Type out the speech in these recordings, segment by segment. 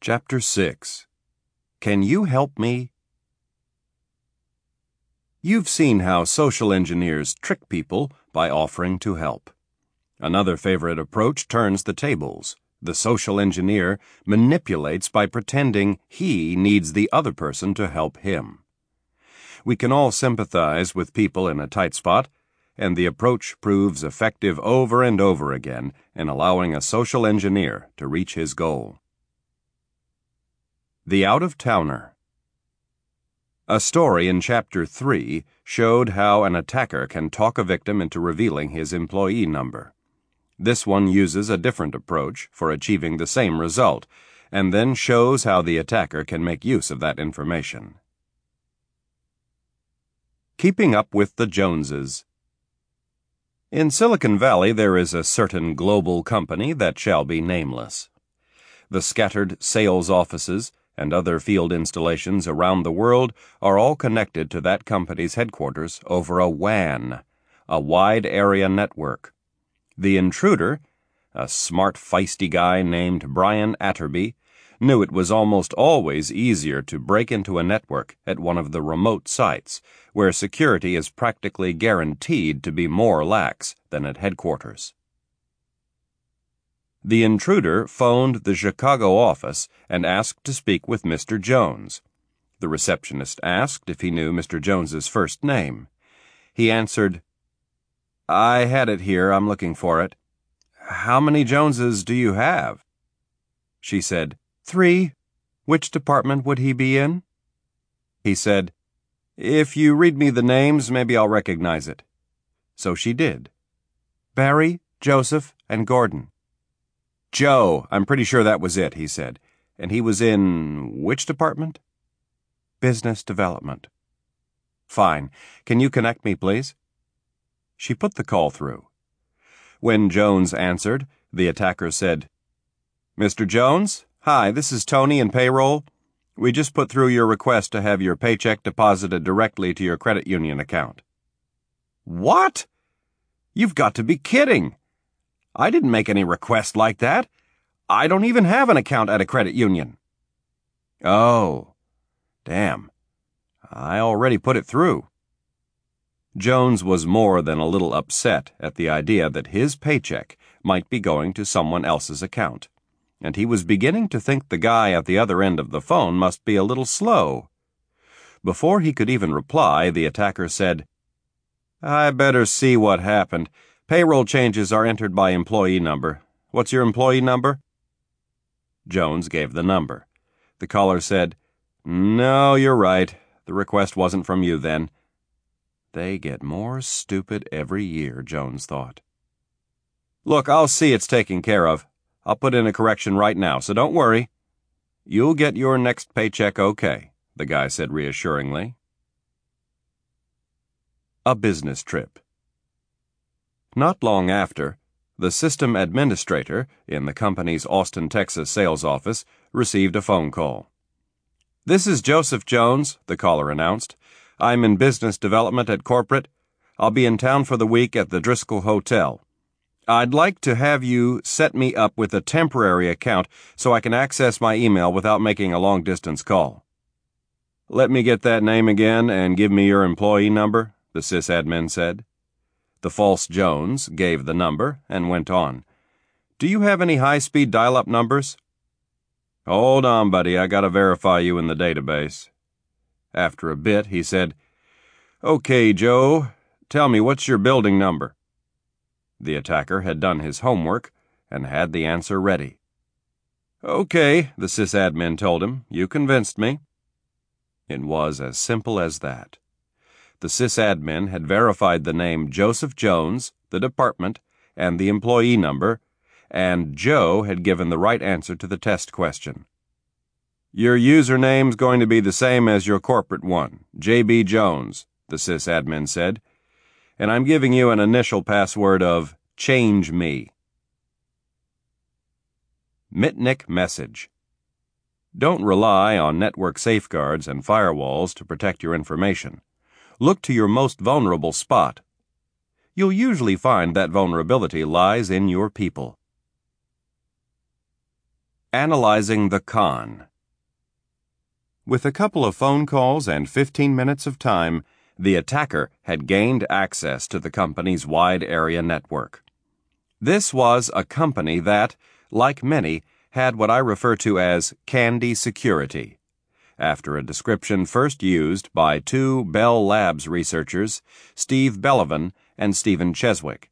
Chapter 6 Can You Help Me? You've seen how social engineers trick people by offering to help. Another favorite approach turns the tables. The social engineer manipulates by pretending he needs the other person to help him. We can all sympathize with people in a tight spot, and the approach proves effective over and over again in allowing a social engineer to reach his goal. The Out of Towner A story in Chapter 3 showed how an attacker can talk a victim into revealing his employee number. This one uses a different approach for achieving the same result, and then shows how the attacker can make use of that information. Keeping Up with the Joneses In Silicon Valley, there is a certain global company that shall be nameless. The scattered sales offices and other field installations around the world are all connected to that company's headquarters over a WAN, a wide area network. The intruder, a smart, feisty guy named Brian Atterby, knew it was almost always easier to break into a network at one of the remote sites, where security is practically guaranteed to be more lax than at headquarters. The intruder phoned the Chicago office and asked to speak with Mr. Jones. The receptionist asked if he knew Mr. Jones's first name. He answered, I had it here. I'm looking for it. How many Joneses do you have? She said, Three. Which department would he be in? He said, If you read me the names, maybe I'll recognize it. So she did. Barry, Joseph, and Gordon. Joe, I'm pretty sure that was it, he said. And he was in which department? Business development. Fine. Can you connect me, please? She put the call through. When Jones answered, the attacker said, Mr. Jones? Hi, this is Tony in payroll. We just put through your request to have your paycheck deposited directly to your credit union account. What? You've got to be kidding. I didn't make any request like that. I don't even have an account at a credit union. Oh, damn. I already put it through. Jones was more than a little upset at the idea that his paycheck might be going to someone else's account, and he was beginning to think the guy at the other end of the phone must be a little slow. Before he could even reply, the attacker said, I better see what happened. Payroll changes are entered by employee number. What's your employee number? Jones gave the number. The caller said, No, you're right. The request wasn't from you then. They get more stupid every year, Jones thought. Look, I'll see it's taken care of. I'll put in a correction right now, so don't worry. You'll get your next paycheck okay, the guy said reassuringly. A business trip. Not long after, the system administrator in the company's Austin, Texas sales office received a phone call. This is Joseph Jones, the caller announced. I'm in business development at corporate. I'll be in town for the week at the Driscoll Hotel. I'd like to have you set me up with a temporary account so I can access my email without making a long distance call. Let me get that name again and give me your employee number, the sysadmin said. The false Jones gave the number and went on. Do you have any high speed dial up numbers? Hold on, buddy, I gotta verify you in the database. After a bit, he said, Okay, Joe, tell me what's your building number? The attacker had done his homework and had the answer ready. Okay, the sysadmin told him, you convinced me. It was as simple as that the sysadmin had verified the name Joseph Jones, the department, and the employee number, and Joe had given the right answer to the test question. Your username's going to be the same as your corporate one, JB Jones, the sysadmin said, and I'm giving you an initial password of Change Me. Mitnick Message Don't rely on network safeguards and firewalls to protect your information look to your most vulnerable spot. You'll usually find that vulnerability lies in your people. Analyzing the Con. With a couple of phone calls and 15 minutes of time, the attacker had gained access to the company's wide area network. This was a company that, like many, had what I refer to as candy security, after a description first used by two Bell Labs researchers, Steve Bellovin and Stephen Cheswick.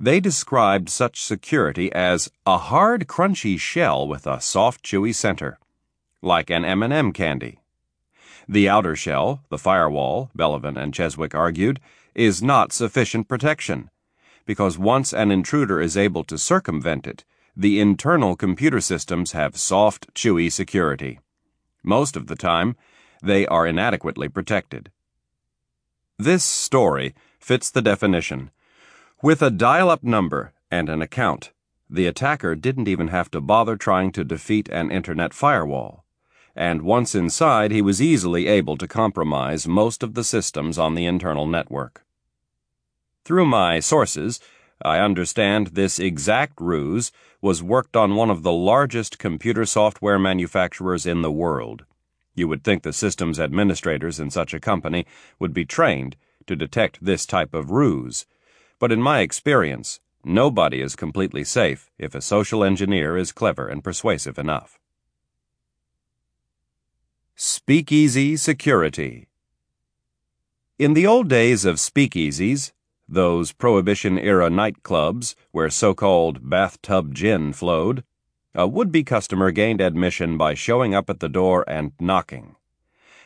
They described such security as a hard, crunchy shell with a soft, chewy center, like an M&M candy. The outer shell, the firewall, Bellovin and Cheswick argued, is not sufficient protection, because once an intruder is able to circumvent it, the internal computer systems have soft, chewy security. Most of the time, they are inadequately protected. This story fits the definition with a dial up number and an account, the attacker didn't even have to bother trying to defeat an internet firewall. And once inside, he was easily able to compromise most of the systems on the internal network. Through my sources, I understand this exact ruse was worked on one of the largest computer software manufacturers in the world. You would think the systems administrators in such a company would be trained to detect this type of ruse but in my experience, nobody is completely safe if a social engineer is clever and persuasive enough. Speakeasy Security In the old days of speakeasies, those Prohibition era nightclubs where so called bathtub gin flowed, a would be customer gained admission by showing up at the door and knocking.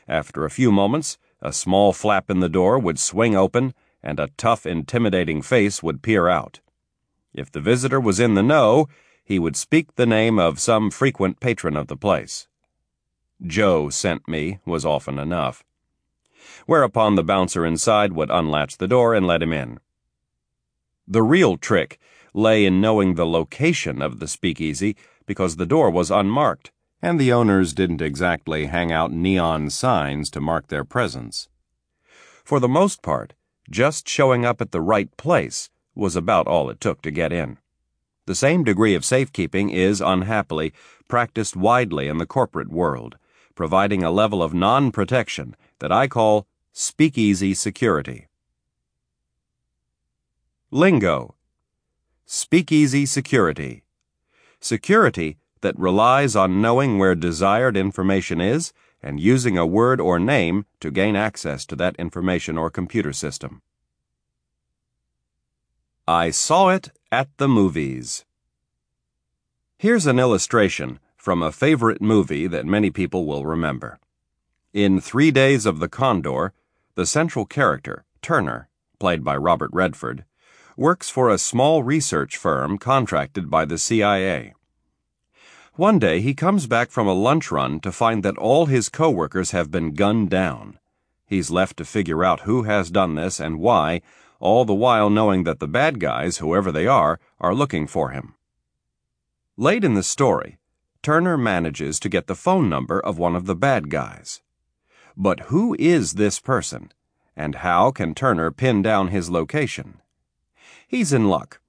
After a few moments, a small flap in the door would swing open and a tough, intimidating face would peer out. If the visitor was in the know, he would speak the name of some frequent patron of the place. Joe sent me was often enough. Whereupon the bouncer inside would unlatch the door and let him in. The real trick lay in knowing the location of the speakeasy because the door was unmarked, and the owners didn't exactly hang out neon signs to mark their presence. For the most part, just showing up at the right place was about all it took to get in. The same degree of safekeeping is, unhappily, practiced widely in the corporate world, providing a level of non protection that I call speakeasy security. Lingo Speakeasy security. Security that relies on knowing where desired information is and using a word or name to gain access to that information or computer system. I saw it at the movies. Here's an illustration from a favorite movie that many people will remember. In Three Days of the Condor, the central character, Turner, played by Robert Redford, works for a small research firm contracted by the CIA. One day he comes back from a lunch run to find that all his coworkers have been gunned down. He's left to figure out who has done this and why, all the while knowing that the bad guys, whoever they are, are looking for him. Late in the story, Turner manages to get the phone number of one of the bad guys. But who is this person, and how can Turner pin down his location? He's in luck.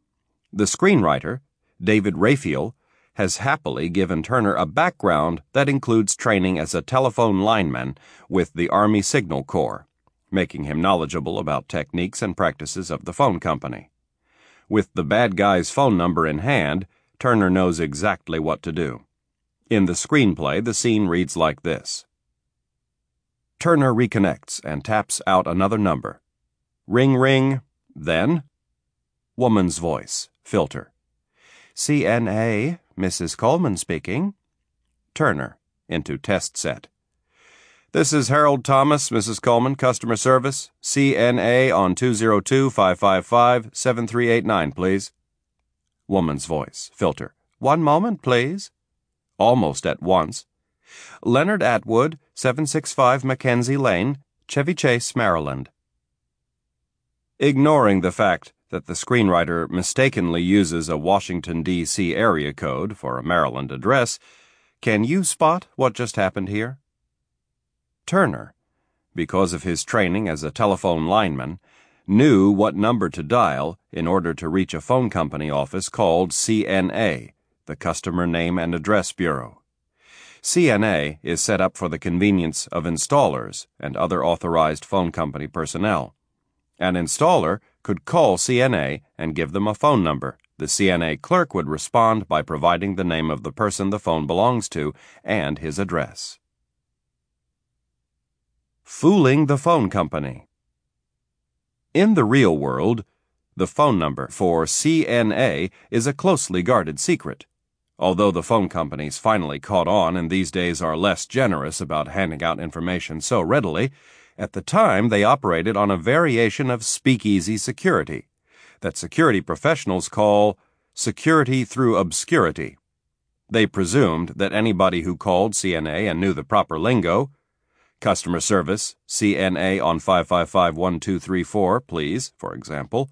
The screenwriter, David Rayfiel, has happily given Turner a background that includes training as a telephone lineman with the Army Signal Corps, making him knowledgeable about techniques and practices of the phone company. With the bad guy's phone number in hand, Turner knows exactly what to do. In the screenplay, the scene reads like this Turner reconnects and taps out another number. Ring, ring, then? Woman's voice, filter. CNA, Mrs. Coleman speaking. Turner, into test set. This is Harold Thomas, Mrs. Coleman, customer service. CNA on 202 555 7389, please. Woman's voice, filter. One moment, please. Almost at once. Leonard Atwood, 765 Mackenzie Lane, Chevy Chase, Maryland. Ignoring the fact that the screenwriter mistakenly uses a Washington, D.C. area code for a Maryland address, can you spot what just happened here? Turner, because of his training as a telephone lineman, knew what number to dial in order to reach a phone company office called CNA, the Customer Name and Address Bureau. CNA is set up for the convenience of installers and other authorized phone company personnel. An installer could call CNA and give them a phone number. The CNA clerk would respond by providing the name of the person the phone belongs to and his address. Fooling the phone company. In the real world, the phone number for CNA is a closely guarded secret. Although the phone companies finally caught on and these days are less generous about handing out information so readily, at the time they operated on a variation of speakeasy security that security professionals call security through obscurity. They presumed that anybody who called CNA and knew the proper lingo, customer service, CNA on 555 1234, please, for example,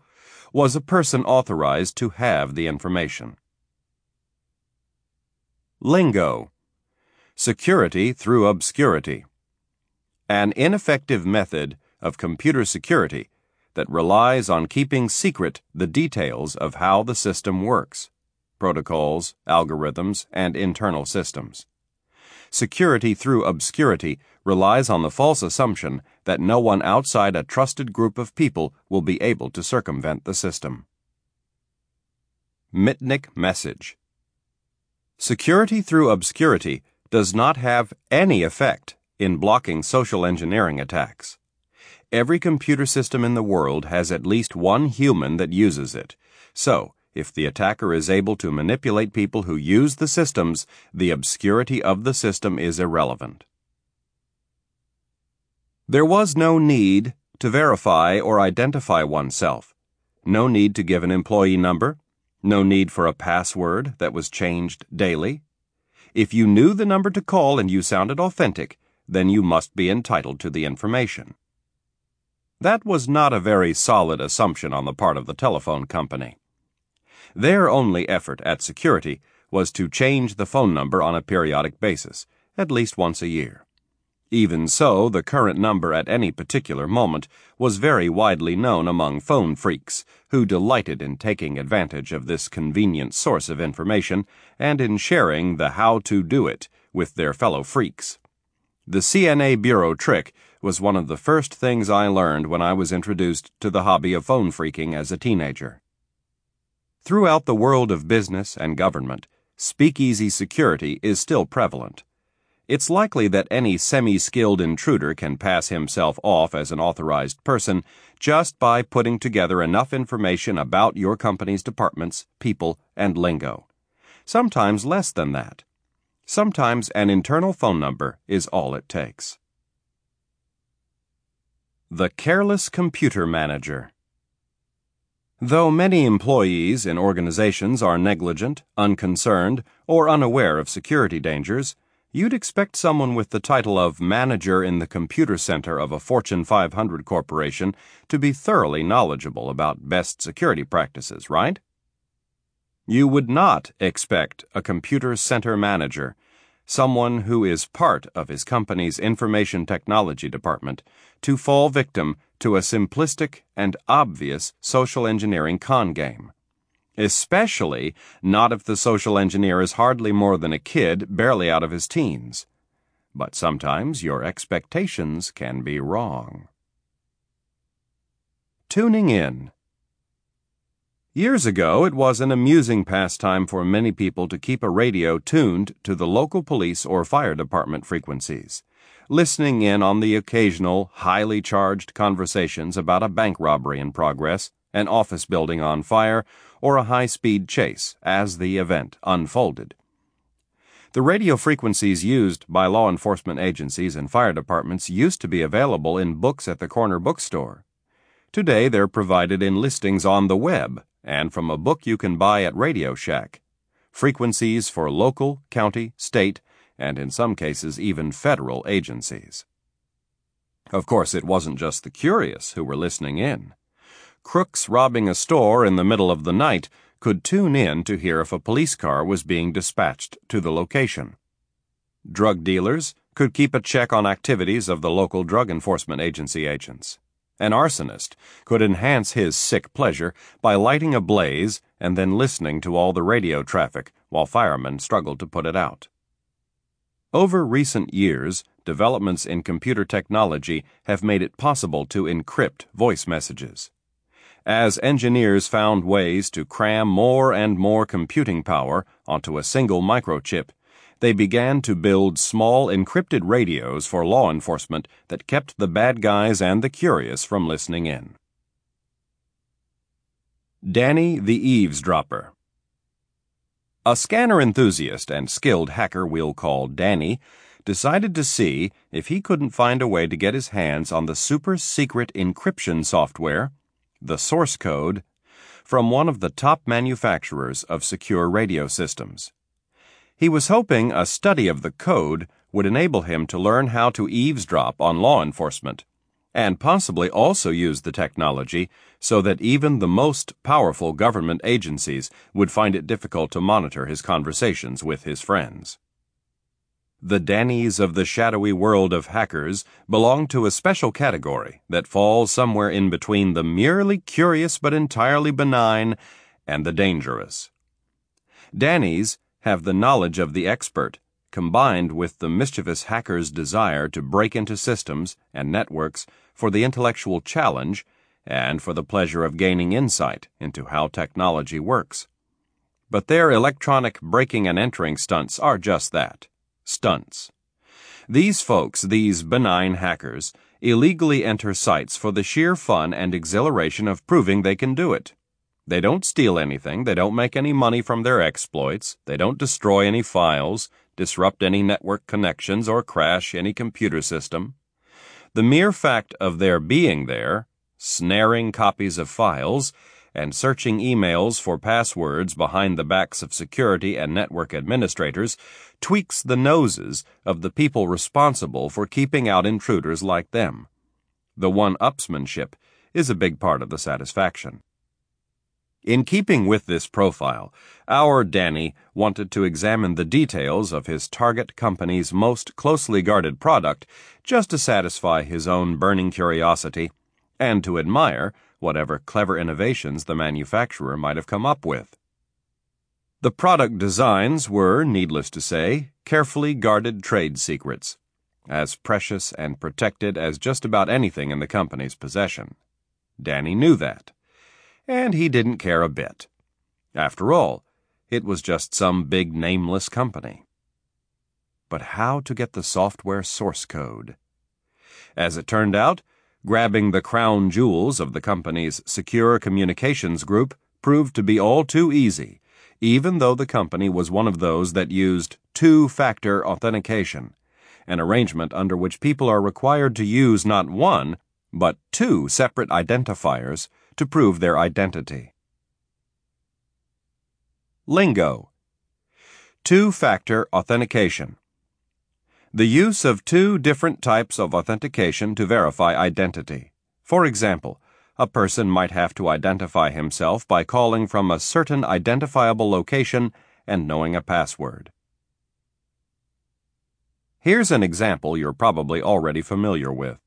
was a person authorized to have the information. Lingo Security through obscurity. An ineffective method of computer security that relies on keeping secret the details of how the system works protocols, algorithms, and internal systems. Security through obscurity relies on the false assumption that no one outside a trusted group of people will be able to circumvent the system. Mitnick Message Security through obscurity does not have any effect in blocking social engineering attacks. Every computer system in the world has at least one human that uses it. So, if the attacker is able to manipulate people who use the systems, the obscurity of the system is irrelevant. There was no need to verify or identify oneself, no need to give an employee number, no need for a password that was changed daily. If you knew the number to call and you sounded authentic, then you must be entitled to the information. That was not a very solid assumption on the part of the telephone company. Their only effort at security was to change the phone number on a periodic basis, at least once a year. Even so, the current number at any particular moment was very widely known among phone phreaks, who delighted in taking advantage of this convenient source of information and in sharing the how to do it with their fellow phreaks. The CNA Bureau trick was one of the first things I learned when I was introduced to the hobby of phone phreaking as a teenager. Throughout the world of business and government, speakeasy security is still prevalent it's likely that any semi skilled intruder can pass himself off as an authorized person just by putting together enough information about your company's departments, people, and lingo. Sometimes less than that. Sometimes an internal phone number is all it takes. The Careless Computer Manager. Though many employees in organizations are negligent, unconcerned, or unaware of security dangers, You'd expect someone with the title of manager in the computer center of a Fortune 500 corporation to be thoroughly knowledgeable about best security practices, right? You would not expect a computer center manager, someone who is part of his company's information technology department, to fall victim to a simplistic and obvious social engineering con game especially not if the social engineer is hardly more than a kid barely out of his teens. But sometimes your expectations can be wrong. Tuning in. Years ago, it was an amusing pastime for many people to keep a radio tuned to the local police or fire department frequencies, listening in on the occasional highly charged conversations about a bank robbery in progress, an office building on fire, or a high speed chase as the event unfolded. The radio frequencies used by law enforcement agencies and fire departments used to be available in books at the corner bookstore. Today they're provided in listings on the web and from a book you can buy at Radio Shack. Frequencies for local, county, state, and in some cases even federal agencies. Of course, it wasn't just the curious who were listening in crooks robbing a store in the middle of the night could tune in to hear if a police car was being dispatched to the location. Drug dealers could keep a check on activities of the local drug enforcement agency agents. An arsonist could enhance his sick pleasure by lighting a blaze and then listening to all the radio traffic while firemen struggled to put it out. Over recent years, developments in computer technology have made it possible to encrypt voice messages. As engineers found ways to cram more and more computing power onto a single microchip, they began to build small encrypted radios for law enforcement that kept the bad guys and the curious from listening in. Danny the Eavesdropper A scanner enthusiast and skilled hacker we'll call Danny decided to see if he couldn't find a way to get his hands on the super secret encryption software, the source code, from one of the top manufacturers of secure radio systems. He was hoping a study of the code would enable him to learn how to eavesdrop on law enforcement, and possibly also use the technology so that even the most powerful government agencies would find it difficult to monitor his conversations with his friends. The Dannies of the shadowy world of hackers belong to a special category that falls somewhere in between the merely curious but entirely benign and the dangerous. Dannies have the knowledge of the expert, combined with the mischievous hacker's desire to break into systems and networks for the intellectual challenge and for the pleasure of gaining insight into how technology works. But their electronic breaking and entering stunts are just that stunts. These folks, these benign hackers, illegally enter sites for the sheer fun and exhilaration of proving they can do it. They don't steal anything, they don't make any money from their exploits, they don't destroy any files, disrupt any network connections, or crash any computer system. The mere fact of their being there, snaring copies of files, and searching emails for passwords behind the backs of security and network administrators tweaks the noses of the people responsible for keeping out intruders like them. The one upsmanship is a big part of the satisfaction. In keeping with this profile, our Danny wanted to examine the details of his target company's most closely guarded product just to satisfy his own burning curiosity and to admire whatever clever innovations the manufacturer might have come up with. The product designs were, needless to say, carefully guarded trade secrets, as precious and protected as just about anything in the company's possession. Danny knew that and he didn't care a bit. After all, it was just some big nameless company. But how to get the software source code? As it turned out, grabbing the crown jewels of the company's secure communications group proved to be all too easy, even though the company was one of those that used two factor authentication, an arrangement under which people are required to use not one, but two separate identifiers to prove their identity. Lingo Two factor authentication. The use of two different types of authentication to verify identity. For example, a person might have to identify himself by calling from a certain identifiable location and knowing a password. Here's an example you're probably already familiar with.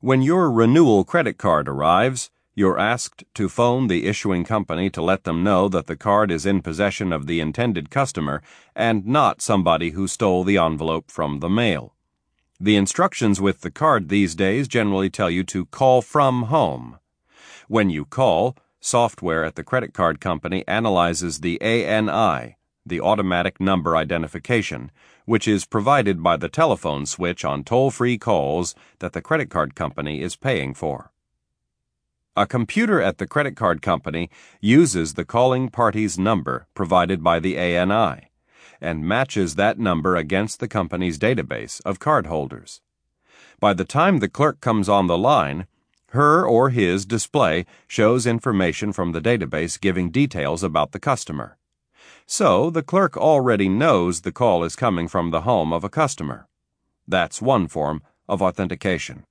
When your renewal credit card arrives, you're asked to phone the issuing company to let them know that the card is in possession of the intended customer and not somebody who stole the envelope from the mail. The instructions with the card these days generally tell you to call from home. When you call, software at the credit card company analyzes the ANI, the automatic number identification, which is provided by the telephone switch on toll free calls that the credit card company is paying for. A computer at the credit card company uses the calling party's number provided by the ANI and matches that number against the company's database of cardholders. By the time the clerk comes on the line, her or his display shows information from the database giving details about the customer. So the clerk already knows the call is coming from the home of a customer. That's one form of authentication.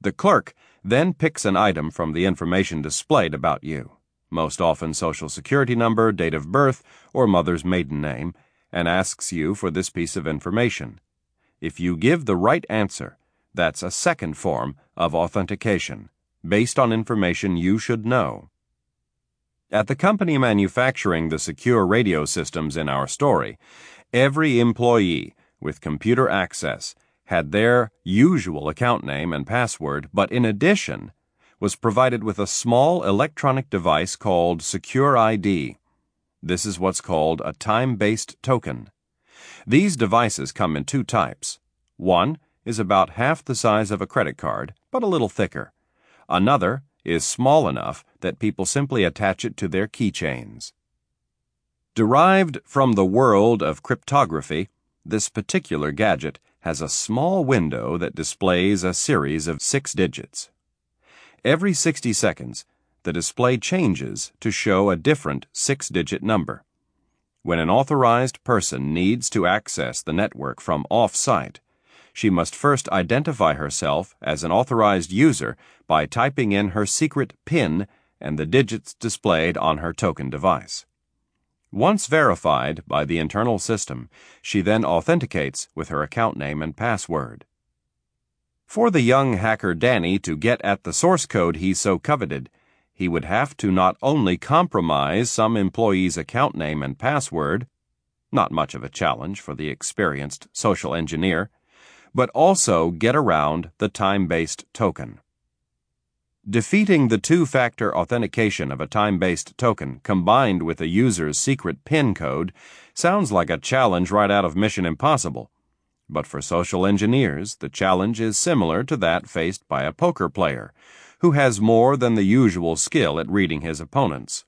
The clerk then picks an item from the information displayed about you, most often social security number, date of birth, or mother's maiden name, and asks you for this piece of information. If you give the right answer, That's a second form of authentication, based on information you should know. At the company manufacturing the secure radio systems in our story, every employee with computer access had their usual account name and password, but in addition, was provided with a small electronic device called Secure ID. This is what's called a time based token. These devices come in two types. One is about half the size of a credit card, but a little thicker. Another is small enough that people simply attach it to their keychains. Derived from the world of cryptography, this particular gadget has a small window that displays a series of six digits. Every 60 seconds, the display changes to show a different six digit number. When an authorized person needs to access the network from off site, she must first identify herself as an authorized user by typing in her secret PIN and the digits displayed on her token device. Once verified by the internal system, she then authenticates with her account name and password. For the young hacker Danny to get at the source code he so coveted, he would have to not only compromise some employee's account name and password, not much of a challenge for the experienced social engineer, but also get around the time based token. Defeating the two factor authentication of a time based token combined with a user's secret PIN code sounds like a challenge right out of Mission Impossible. But for social engineers, the challenge is similar to that faced by a poker player who has more than the usual skill at reading his opponents.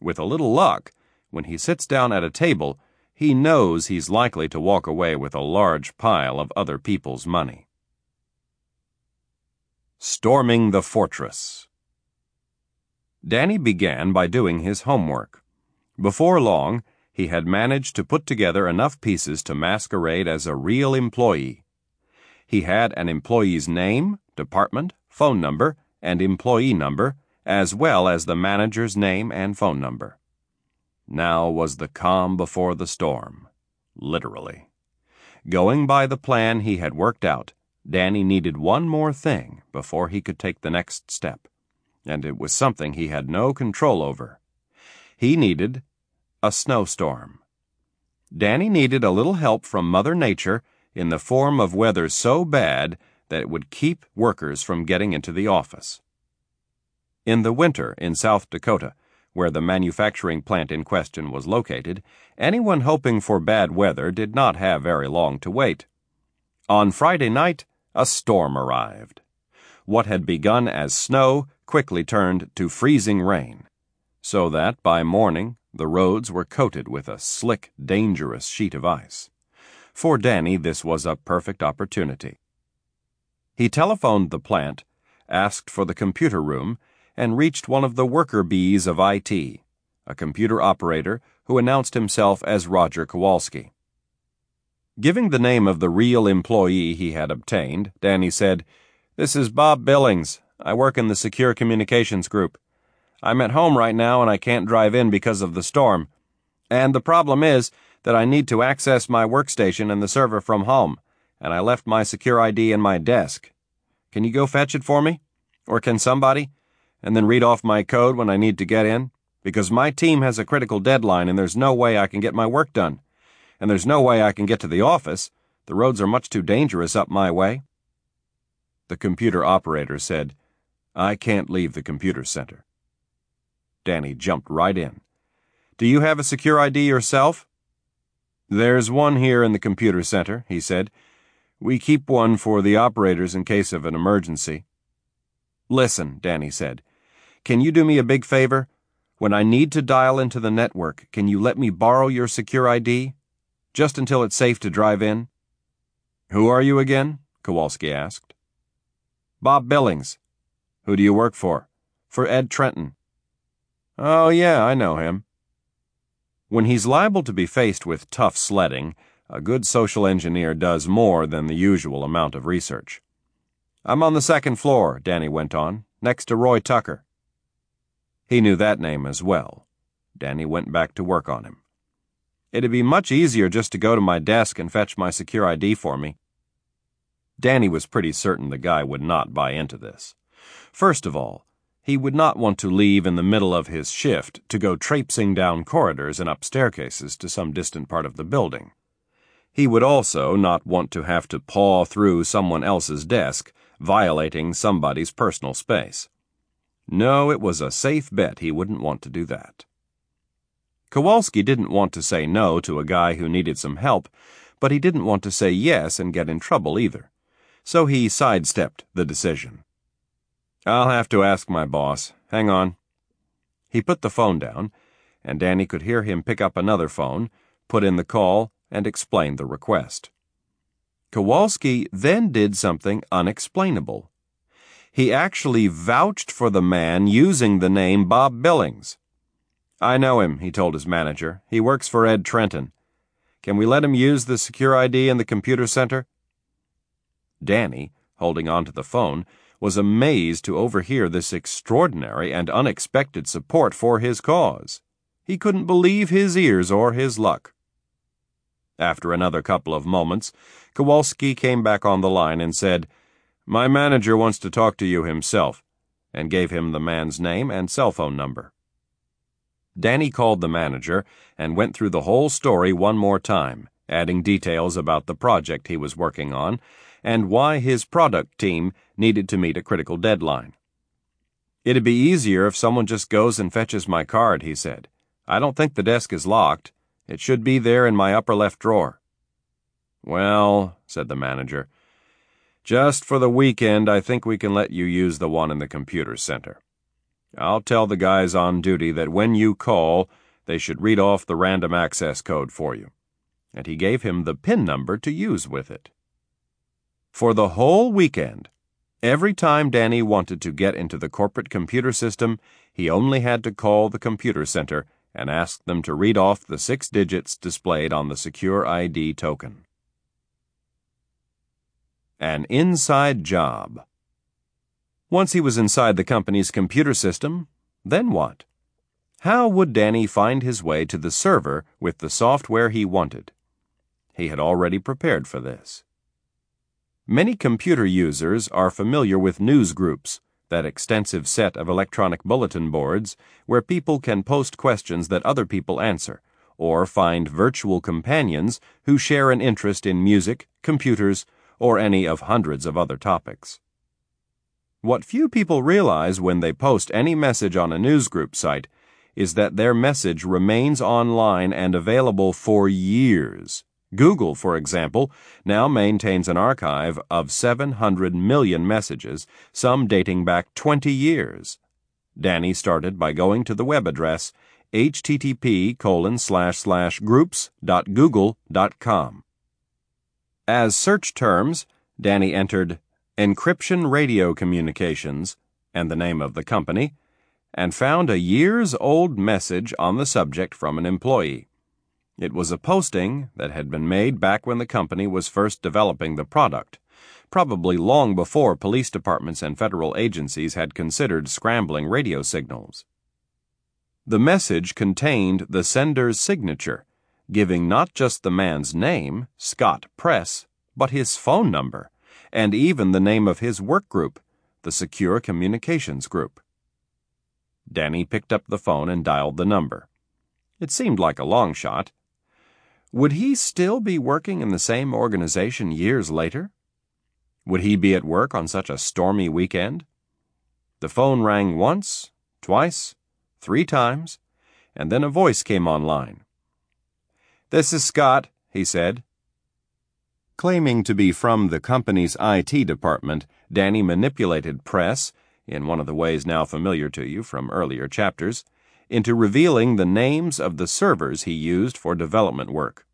With a little luck, when he sits down at a table, he knows he's likely to walk away with a large pile of other people's money. Storming the Fortress. Danny began by doing his homework. Before long, he had managed to put together enough pieces to masquerade as a real employee. He had an employee's name, department, phone number, and employee number, as well as the manager's name and phone number. Now was the calm before the storm. Literally. Going by the plan he had worked out, Danny needed one more thing before he could take the next step, and it was something he had no control over. He needed a snowstorm. Danny needed a little help from Mother Nature in the form of weather so bad that it would keep workers from getting into the office. In the winter in South Dakota, where the manufacturing plant in question was located, anyone hoping for bad weather did not have very long to wait. On Friday night, a storm arrived. What had begun as snow quickly turned to freezing rain, so that by morning the roads were coated with a slick, dangerous sheet of ice. For Danny, this was a perfect opportunity. He telephoned the plant, asked for the computer room, and reached one of the worker bees of IT, a computer operator who announced himself as Roger Kowalski. Giving the name of the real employee he had obtained, Danny said, This is Bob Billings. I work in the Secure Communications Group. I'm at home right now and I can't drive in because of the storm. And the problem is that I need to access my workstation and the server from home, and I left my secure ID in my desk. Can you go fetch it for me? Or can somebody? And then read off my code when I need to get in? Because my team has a critical deadline and there's no way I can get my work done and there's no way I can get to the office. The roads are much too dangerous up my way. The computer operator said, I can't leave the computer center. Danny jumped right in. Do you have a secure ID yourself? There's one here in the computer center, he said. We keep one for the operators in case of an emergency. Listen, Danny said. Can you do me a big favor? When I need to dial into the network, can you let me borrow your secure ID? Just until it's safe to drive in? Who are you again? Kowalski asked. Bob Billings. Who do you work for? For Ed Trenton. Oh, yeah, I know him. When he's liable to be faced with tough sledding, a good social engineer does more than the usual amount of research. I'm on the second floor, Danny went on, next to Roy Tucker. He knew that name as well. Danny went back to work on him. It'd be much easier just to go to my desk and fetch my secure ID for me. Danny was pretty certain the guy would not buy into this. First of all, he would not want to leave in the middle of his shift to go traipsing down corridors and up staircases to some distant part of the building. He would also not want to have to paw through someone else's desk, violating somebody's personal space. No, it was a safe bet he wouldn't want to do that. Kowalski didn't want to say no to a guy who needed some help, but he didn't want to say yes and get in trouble either. So he sidestepped the decision. I'll have to ask my boss. Hang on. He put the phone down, and Danny could hear him pick up another phone, put in the call, and explain the request. Kowalski then did something unexplainable. He actually vouched for the man using the name Bob Billings. I know him, he told his manager. He works for Ed Trenton. Can we let him use the secure ID in the computer center? Danny, holding on to the phone, was amazed to overhear this extraordinary and unexpected support for his cause. He couldn't believe his ears or his luck. After another couple of moments, Kowalski came back on the line and said, My manager wants to talk to you himself, and gave him the man's name and cell phone number. Danny called the manager and went through the whole story one more time, adding details about the project he was working on and why his product team needed to meet a critical deadline. It'd be easier if someone just goes and fetches my card, he said. I don't think the desk is locked. It should be there in my upper left drawer. Well, said the manager, just for the weekend, I think we can let you use the one in the computer center. I'll tell the guys on duty that when you call, they should read off the random access code for you. And he gave him the PIN number to use with it. For the whole weekend, every time Danny wanted to get into the corporate computer system, he only had to call the computer center and ask them to read off the six digits displayed on the Secure ID token. An inside job. Once he was inside the company's computer system, then what? How would Danny find his way to the server with the software he wanted? He had already prepared for this. Many computer users are familiar with news groups, that extensive set of electronic bulletin boards where people can post questions that other people answer, or find virtual companions who share an interest in music, computers, or any of hundreds of other topics. What few people realize when they post any message on a newsgroup site is that their message remains online and available for years Google, for example, now maintains an archive of 700 million messages, some dating back 20 years. Danny started by going to the web address http colon slash slash groups.google.com. As search terms, Danny entered encryption radio communications and the name of the company, and found a years old message on the subject from an employee. It was a posting that had been made back when the company was first developing the product, probably long before police departments and federal agencies had considered scrambling radio signals. The message contained the sender's signature, giving not just the man's name, Scott Press, but his phone number, and even the name of his work group, the Secure Communications Group. Danny picked up the phone and dialed the number. It seemed like a long shot would he still be working in the same organization years later? Would he be at work on such a stormy weekend? The phone rang once, twice, three times, and then a voice came online. This is Scott, he said. Claiming to be from the company's IT department, Danny manipulated Press, in one of the ways now familiar to you from earlier chapters, into revealing the names of the servers he used for development work.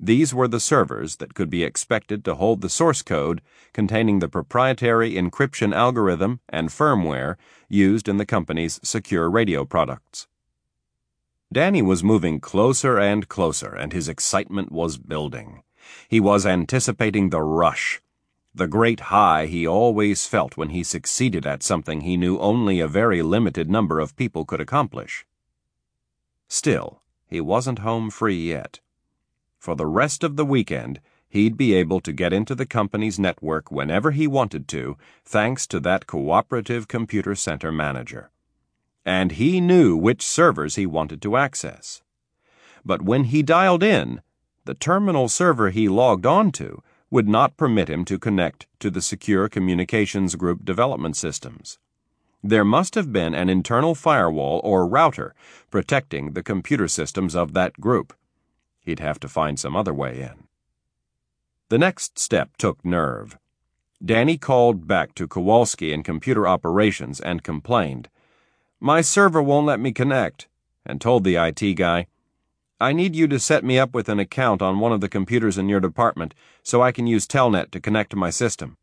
These were the servers that could be expected to hold the source code containing the proprietary encryption algorithm and firmware used in the company's secure radio products. Danny was moving closer and closer, and his excitement was building. He was anticipating the rush, the great high he always felt when he succeeded at something he knew only a very limited number of people could accomplish. Still, he wasn't home free yet. For the rest of the weekend, he'd be able to get into the company's network whenever he wanted to, thanks to that cooperative computer center manager. And he knew which servers he wanted to access. But when he dialed in, the terminal server he logged onto would not permit him to connect to the Secure Communications Group development systems. There must have been an internal firewall or router protecting the computer systems of that group. He'd have to find some other way in. The next step took nerve. Danny called back to Kowalski in computer operations and complained. My server won't let me connect, and told the IT guy, I need you to set me up with an account on one of the computers in your department so I can use Telnet to connect to my system.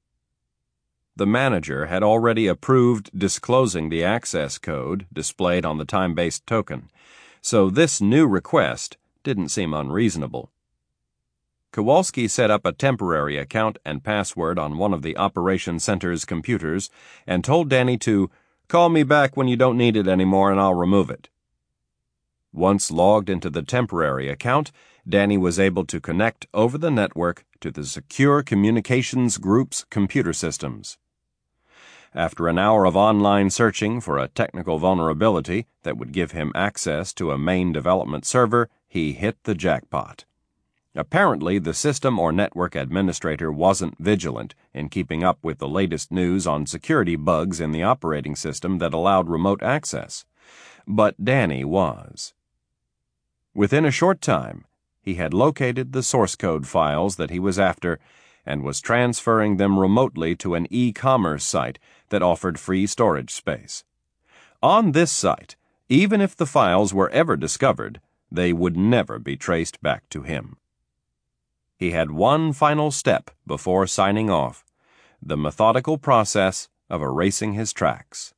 The manager had already approved disclosing the access code displayed on the time based token, so this new request didn't seem unreasonable. Kowalski set up a temporary account and password on one of the Operation Center's computers and told Danny to call me back when you don't need it anymore and I'll remove it. Once logged into the temporary account, Danny was able to connect over the network to the Secure Communications Group's computer systems. After an hour of online searching for a technical vulnerability that would give him access to a main development server, he hit the jackpot. Apparently, the system or network administrator wasn't vigilant in keeping up with the latest news on security bugs in the operating system that allowed remote access. But Danny was. Within a short time, he had located the source code files that he was after and was transferring them remotely to an e commerce site that offered free storage space. On this site, even if the files were ever discovered, they would never be traced back to him. He had one final step before signing off the methodical process of erasing his tracks.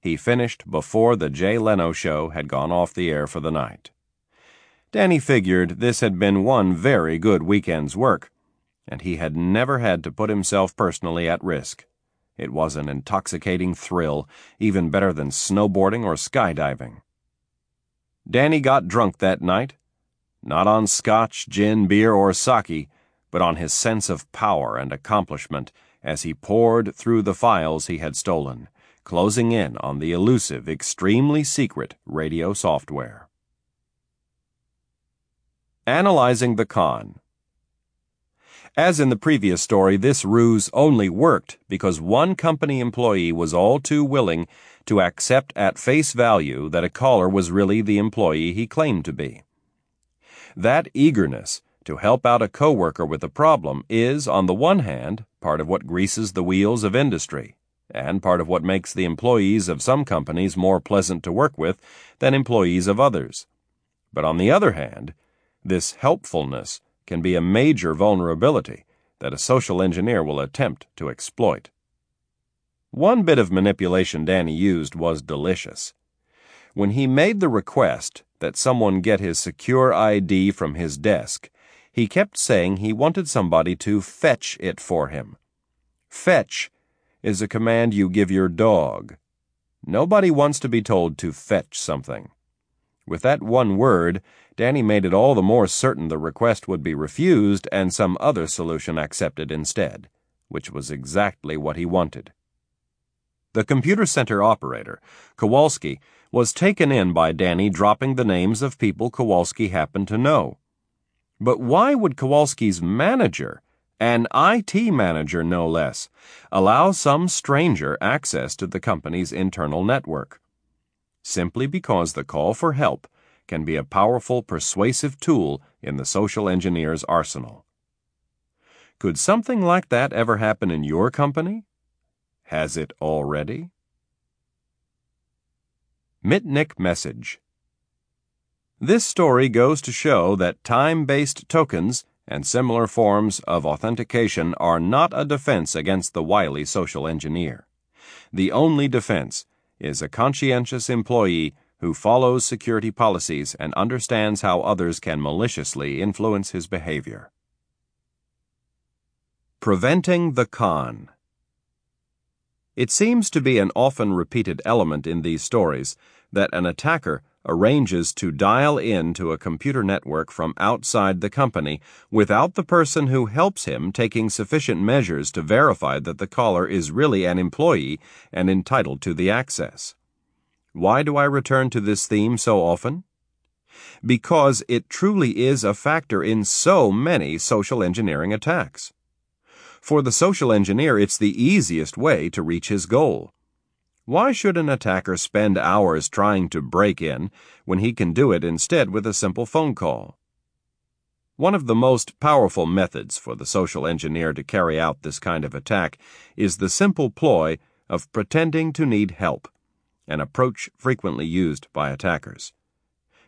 He finished before the Jay Leno show had gone off the air for the night. Danny figured this had been one very good weekend's work, and he had never had to put himself personally at risk. It was an intoxicating thrill, even better than snowboarding or skydiving. Danny got drunk that night, not on scotch, gin, beer, or sake, but on his sense of power and accomplishment as he poured through the files he had stolen, closing in on the elusive, extremely secret radio software. Analyzing the con. As in the previous story, this ruse only worked because one company employee was all too willing to accept at face value that a caller was really the employee he claimed to be. That eagerness to help out a coworker with a problem is, on the one hand, part of what greases the wheels of industry, and part of what makes the employees of some companies more pleasant to work with than employees of others. But on the other hand, this helpfulness can be a major vulnerability that a social engineer will attempt to exploit. One bit of manipulation Danny used was delicious. When he made the request that someone get his secure ID from his desk, he kept saying he wanted somebody to fetch it for him. Fetch is a command you give your dog. Nobody wants to be told to fetch something. With that one word, Danny made it all the more certain the request would be refused and some other solution accepted instead, which was exactly what he wanted. The computer center operator, Kowalski, was taken in by Danny dropping the names of people Kowalski happened to know. But why would Kowalski's manager, an IT manager no less, allow some stranger access to the company's internal network? simply because the call for help can be a powerful persuasive tool in the social engineer's arsenal. Could something like that ever happen in your company? Has it already? Mitnick Message This story goes to show that time based tokens and similar forms of authentication are not a defense against the wily social engineer. The only defense is a conscientious employee who follows security policies and understands how others can maliciously influence his behavior. Preventing the Con It seems to be an often repeated element in these stories that an attacker arranges to dial in to a computer network from outside the company without the person who helps him taking sufficient measures to verify that the caller is really an employee and entitled to the access. Why do I return to this theme so often? Because it truly is a factor in so many social engineering attacks. For the social engineer, it's the easiest way to reach his goal. Why should an attacker spend hours trying to break in when he can do it instead with a simple phone call? One of the most powerful methods for the social engineer to carry out this kind of attack is the simple ploy of pretending to need help, an approach frequently used by attackers.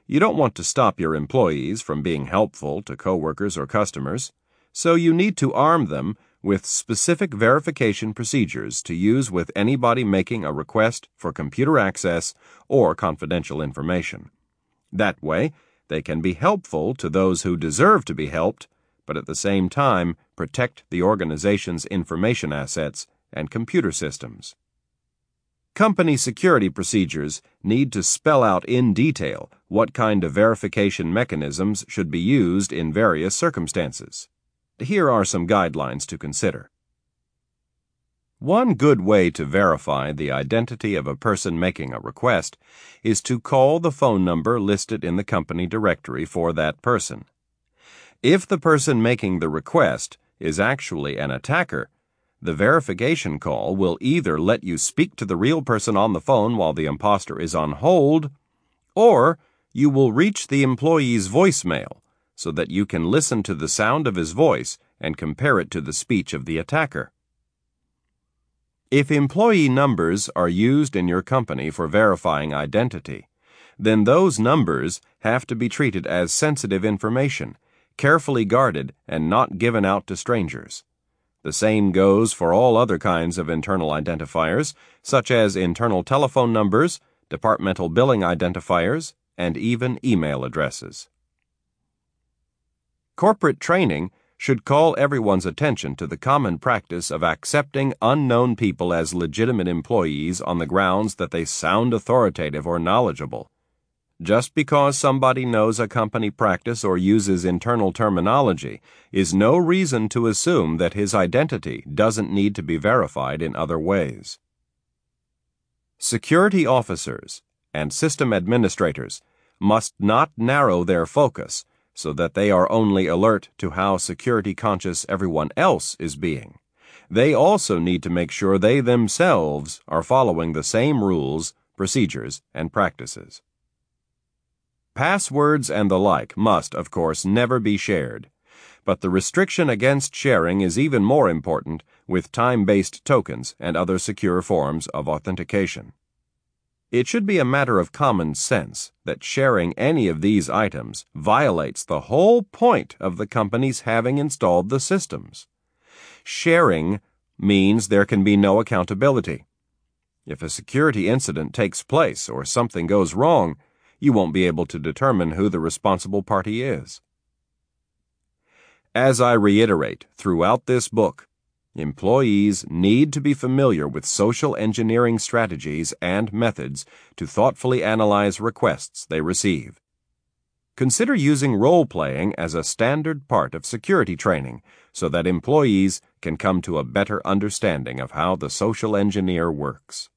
You don't want to stop your employees from being helpful to coworkers or customers, so you need to arm them with specific verification procedures to use with anybody making a request for computer access or confidential information. That way, they can be helpful to those who deserve to be helped, but at the same time protect the organization's information assets and computer systems. Company security procedures need to spell out in detail what kind of verification mechanisms should be used in various circumstances. Here are some guidelines to consider. One good way to verify the identity of a person making a request is to call the phone number listed in the company directory for that person. If the person making the request is actually an attacker, the verification call will either let you speak to the real person on the phone while the impostor is on hold, or you will reach the employee's voicemail so that you can listen to the sound of his voice and compare it to the speech of the attacker. If employee numbers are used in your company for verifying identity, then those numbers have to be treated as sensitive information, carefully guarded and not given out to strangers. The same goes for all other kinds of internal identifiers, such as internal telephone numbers, departmental billing identifiers, and even email addresses. Corporate training should call everyone's attention to the common practice of accepting unknown people as legitimate employees on the grounds that they sound authoritative or knowledgeable. Just because somebody knows a company practice or uses internal terminology is no reason to assume that his identity doesn't need to be verified in other ways. Security officers and system administrators must not narrow their focus so that they are only alert to how security conscious everyone else is being. They also need to make sure they themselves are following the same rules, procedures, and practices. Passwords and the like must, of course, never be shared. But the restriction against sharing is even more important with time based tokens and other secure forms of authentication. It should be a matter of common sense that sharing any of these items violates the whole point of the company's having installed the systems. Sharing means there can be no accountability. If a security incident takes place or something goes wrong, you won't be able to determine who the responsible party is. As I reiterate throughout this book, Employees need to be familiar with social engineering strategies and methods to thoughtfully analyze requests they receive. Consider using role playing as a standard part of security training so that employees can come to a better understanding of how the social engineer works.